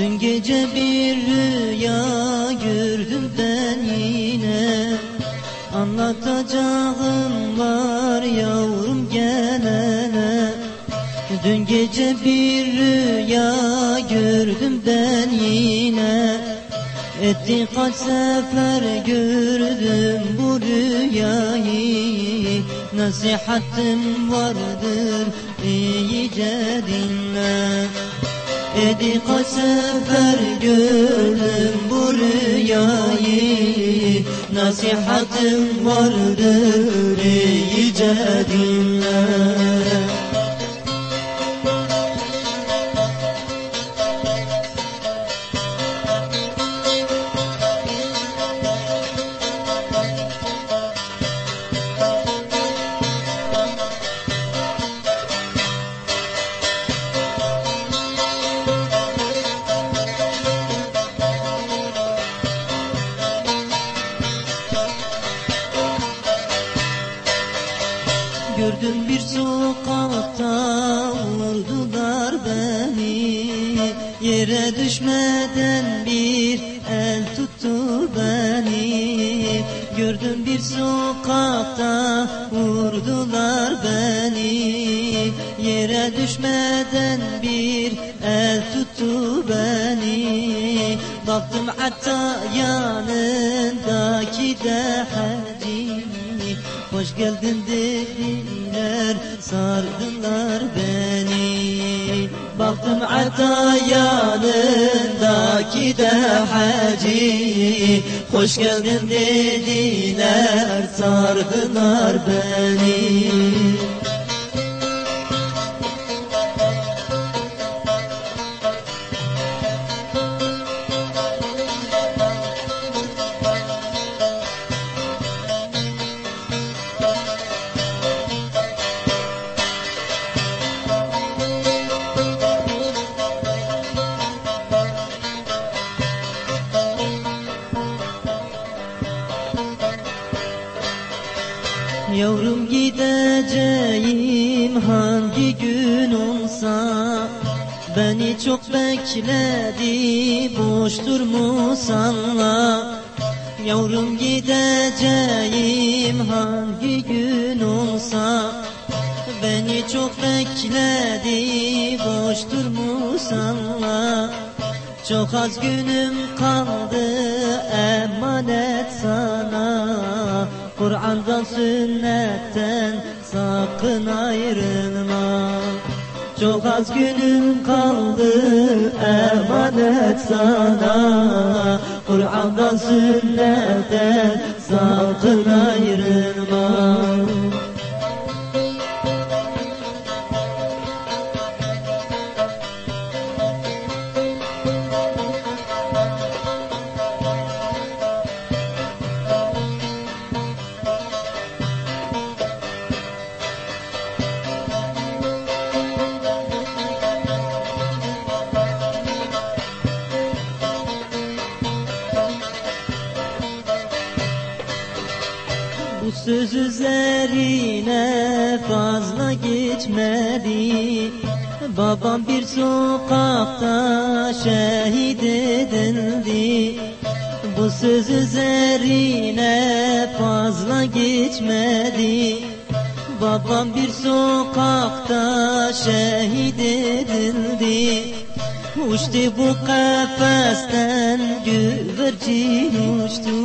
Dün gece bir rüya gördüm ben yine. Anlatacağım var yavrum gelene. Dün gece bir rüya gördüm ben yine. Etti kaç sefer gördüm bu rüyayı. Nasihatim vardır iyice dinle Edi kaç sefer gördüm bu rüyayı. Nasihatim vardır iyice dinle Gördüm bir sokakta vurdular beni. Yere düşmeden bir el tuttu beni. Gördüm bir sokakta vurdular beni. Yere düşmeden bir el tuttu beni. Baktım hatta yanındaki de hacı Hoş geldin dediler sardılar beni. Baktım hatta yanındaki de hacı. Hoş geldin dediler sardılar beni Yavrum gideceğim hangi gün olsa Beni çok bekledi boş durmusanla Yavrum gideceğim hangi gün olsa Beni çok bekledi boş durmusanla çok az günüm kaldı emanet sana Kur'an'dan sünnetten sakın ayrılma. Çok az günüm kaldı emanet sana. Kur'an'dan sünnetten sakın ayrılma Bu söz üzerine fazla geçmedi. Babam bir sokakta şehit edildi. Bu söz üzerine fazla geçmedi. Babam bir sokakta şehit edildi Uçtu bu kafesten güvercin uçtu.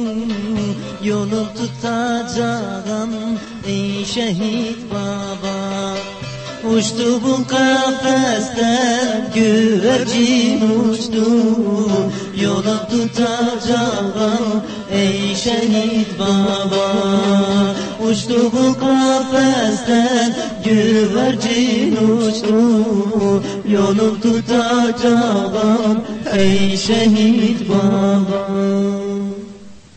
Yolun tutacağım ey şehit baba. Uçtu bu kafesten güvercin uçtu. Yolun tutacağım ey şehit baba Uçtuğu kafesten güvercin uçtu. Yolun tutacağım ey şehit baba